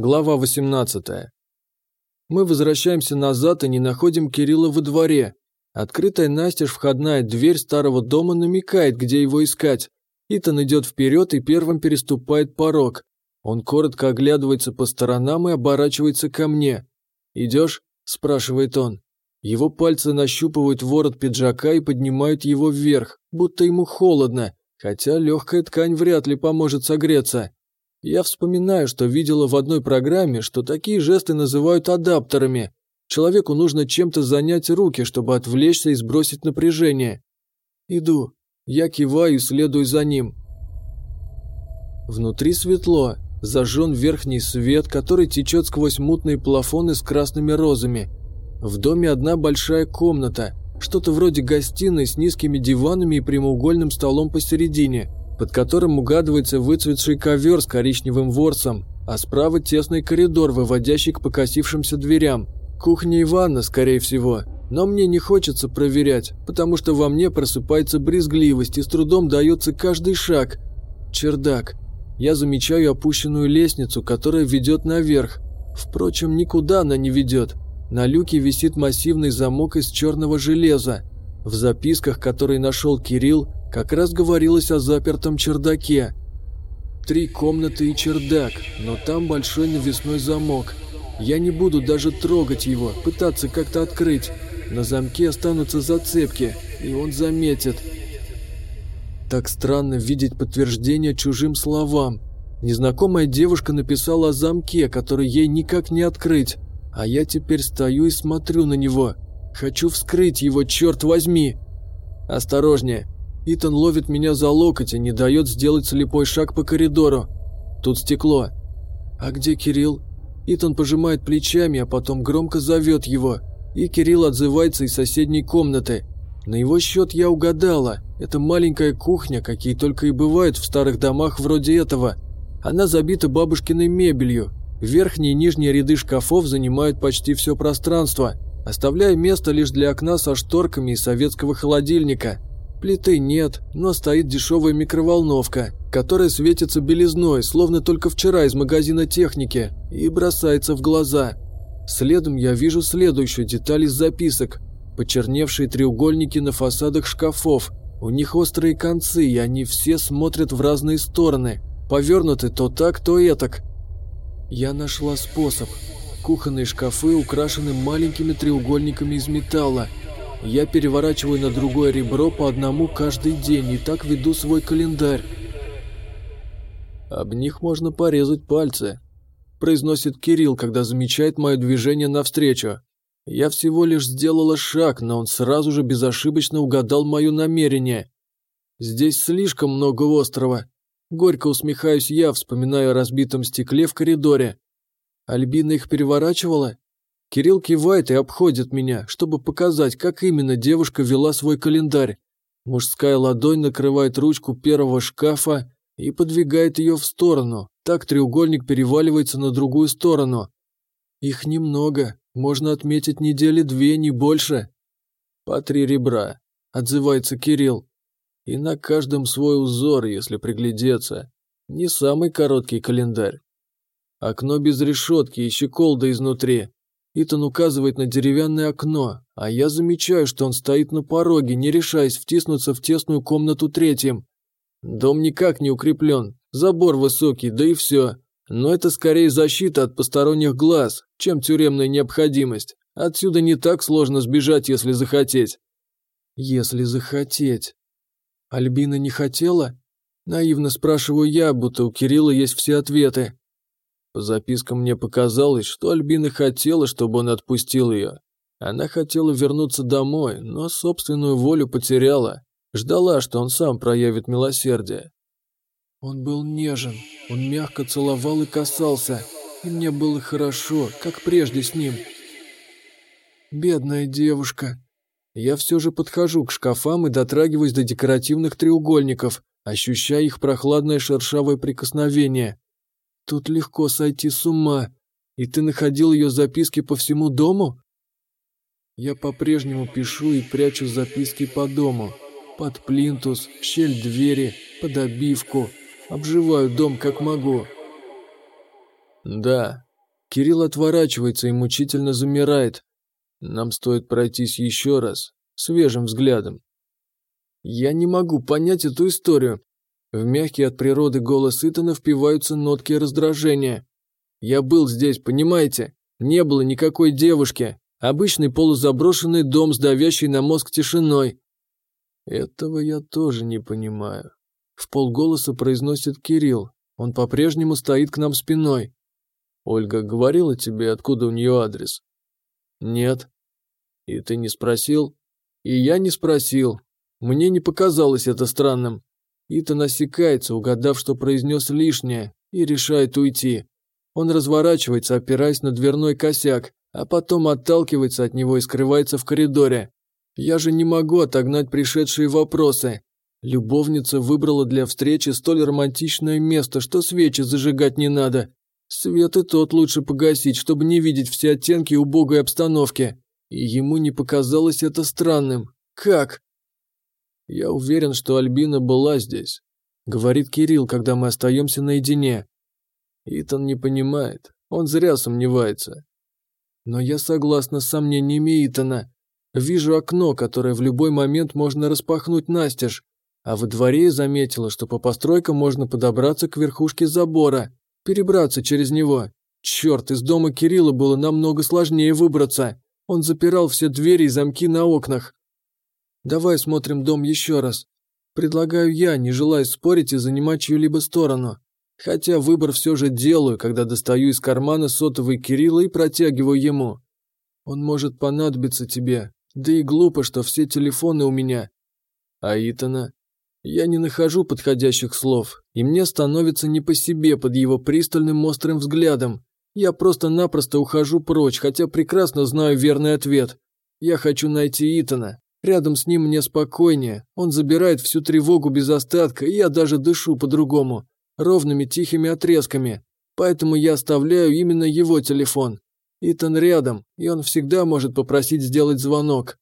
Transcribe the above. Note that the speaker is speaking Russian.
Глава 18. Мы возвращаемся назад и не находим Кирилла во дворе. Открытая настежь входная дверь старого дома намекает, где его искать. Итан идет вперед и первым переступает порог. Он коротко оглядывается по сторонам и оборачивается ко мне. «Идешь?» – спрашивает он. Его пальцы нащупывают ворот пиджака и поднимают его вверх, будто ему холодно, хотя легкая ткань вряд ли поможет согреться. Я вспоминаю, что видела в одной программе, что такие жесты называют адаптерами. Человеку нужно чем-то занять руки, чтобы отвлечься и сбросить напряжение. Иду. Я киваю и следую за ним. Внутри светло. Зажжен верхний свет, который течет сквозь мутные плафоны с красными розами. В доме одна большая комната, что-то вроде гостиной с низкими диванами и прямоугольным столом посередине – под которым угадывается выцветший ковер с коричневым ворсом, а справа тесный коридор, выводящий к покосившимся дверям. Кухня и ванна, скорее всего. Но мне не хочется проверять, потому что во мне просыпается брезгливость и с трудом дается каждый шаг. Чердак. Я замечаю опущенную лестницу, которая ведет наверх. Впрочем, никуда она не ведет. На люке висит массивный замок из черного железа. В записках, которые нашел Кирилл, как раз говорилось о запертом чердаке. Три комнаты и чердак, но там большой навесной замок. Я не буду даже трогать его, пытаться как-то открыть. На замке останутся зацепки, и он заметит. Так странно видеть подтверждение чужим словам. Незнакомая девушка написала о замке, который ей никак не открыть. А я теперь стою и смотрю на него. Хочу вскрыть его, черт возьми. Осторожнее, Итан ловит меня за локоть и не дает сделать слепой шаг по коридору. Тут стекло. А где Кирилл? Итан пожимает плечами, а потом громко зовет его. И Кирилл отзывается из соседней комнаты. На его счет я угадала. Это маленькая кухня, какие только и бывают в старых домах вроде этого. Она забита бабушкиной мебелью. Верхние и нижние ряды шкафов занимают почти все пространство, оставляя место лишь для окна со шторками и советского холодильника – Плиты нет, но стоит дешевая микроволновка, которая светится белизной, словно только вчера из магазина техники, и бросается в глаза. Следом я вижу следующую деталь из записок. Почерневшие треугольники на фасадах шкафов. У них острые концы, и они все смотрят в разные стороны. Повернуты то так, то этак. Я нашла способ. Кухонные шкафы украшены маленькими треугольниками из металла, я переворачиваю на другое ребро по одному каждый день и так веду свой календарь. Об них можно порезать пальцы, произносит Кирилл, когда замечает мое движение навстречу. Я всего лишь сделала шаг, но он сразу же безошибочно угадал мое намерение. Здесь слишком много острова. Горько усмехаюсь я, вспоминая о разбитом стекле в коридоре. Альбина их переворачивала? Кирилл кивает и обходит меня, чтобы показать, как именно девушка вела свой календарь. Мужская ладонь накрывает ручку первого шкафа и подвигает ее в сторону. Так треугольник переваливается на другую сторону. Их немного, можно отметить недели две, не больше. По три ребра, отзывается Кирилл. И на каждом свой узор, если приглядеться. Не самый короткий календарь. Окно без решетки и щеколда изнутри. Итан указывает на деревянное окно, а я замечаю, что он стоит на пороге, не решаясь втиснуться в тесную комнату третьим. Дом никак не укреплен, забор высокий, да и все. Но это скорее защита от посторонних глаз, чем тюремная необходимость. Отсюда не так сложно сбежать, если захотеть. Если захотеть. Альбина не хотела? Наивно спрашиваю я, будто у Кирилла есть все ответы. По запискам мне показалось, что Альбина хотела, чтобы он отпустил ее. Она хотела вернуться домой, но собственную волю потеряла. Ждала, что он сам проявит милосердие. Он был нежен, он мягко целовал и касался, и мне было хорошо, как прежде с ним. Бедная девушка. Я все же подхожу к шкафам и дотрагиваюсь до декоративных треугольников, ощущая их прохладное шершавое прикосновение. Тут легко сойти с ума. И ты находил ее записки по всему дому? Я по-прежнему пишу и прячу записки по дому. Под плинтус, в щель двери, под обивку. Обживаю дом как могу. Да, Кирилл отворачивается и мучительно замирает. Нам стоит пройтись еще раз, свежим взглядом. Я не могу понять эту историю. В мягкий от природы голос Итана впиваются нотки раздражения. Я был здесь, понимаете? Не было никакой девушки. Обычный полузаброшенный дом с давящей на мозг тишиной. Этого я тоже не понимаю. В полголоса произносит Кирилл. Он по-прежнему стоит к нам спиной. Ольга говорила тебе, откуда у нее адрес? Нет. И ты не спросил? И я не спросил. Мне не показалось это странным. Итан осекается, угадав, что произнес лишнее, и решает уйти. Он разворачивается, опираясь на дверной косяк, а потом отталкивается от него и скрывается в коридоре. Я же не могу отогнать пришедшие вопросы. Любовница выбрала для встречи столь романтичное место, что свечи зажигать не надо. Свет и тот лучше погасить, чтобы не видеть все оттенки убогой обстановки. И ему не показалось это странным. Как? Я уверен, что Альбина была здесь, говорит Кирилл, когда мы остаемся наедине. Итан не понимает, он зря сомневается. Но я согласна с сомнениями Итана. Вижу окно, которое в любой момент можно распахнуть настежь, а во дворе заметила, что по постройкам можно подобраться к верхушке забора, перебраться через него. Черт, из дома Кирилла было намного сложнее выбраться. Он запирал все двери и замки на окнах. Давай смотрим дом еще раз. Предлагаю я, не желая спорить и занимать чью-либо сторону. Хотя выбор все же делаю, когда достаю из кармана сотовый Кирилла и протягиваю ему. Он может понадобиться тебе, да и глупо, что все телефоны у меня. А Итана? Я не нахожу подходящих слов, и мне становится не по себе под его пристальным острым взглядом. Я просто-напросто ухожу прочь, хотя прекрасно знаю верный ответ. Я хочу найти Итана. Рядом с ним мне спокойнее, он забирает всю тревогу без остатка, и я даже дышу по-другому ровными тихими отрезками, поэтому я оставляю именно его телефон. Итан рядом, и он всегда может попросить сделать звонок.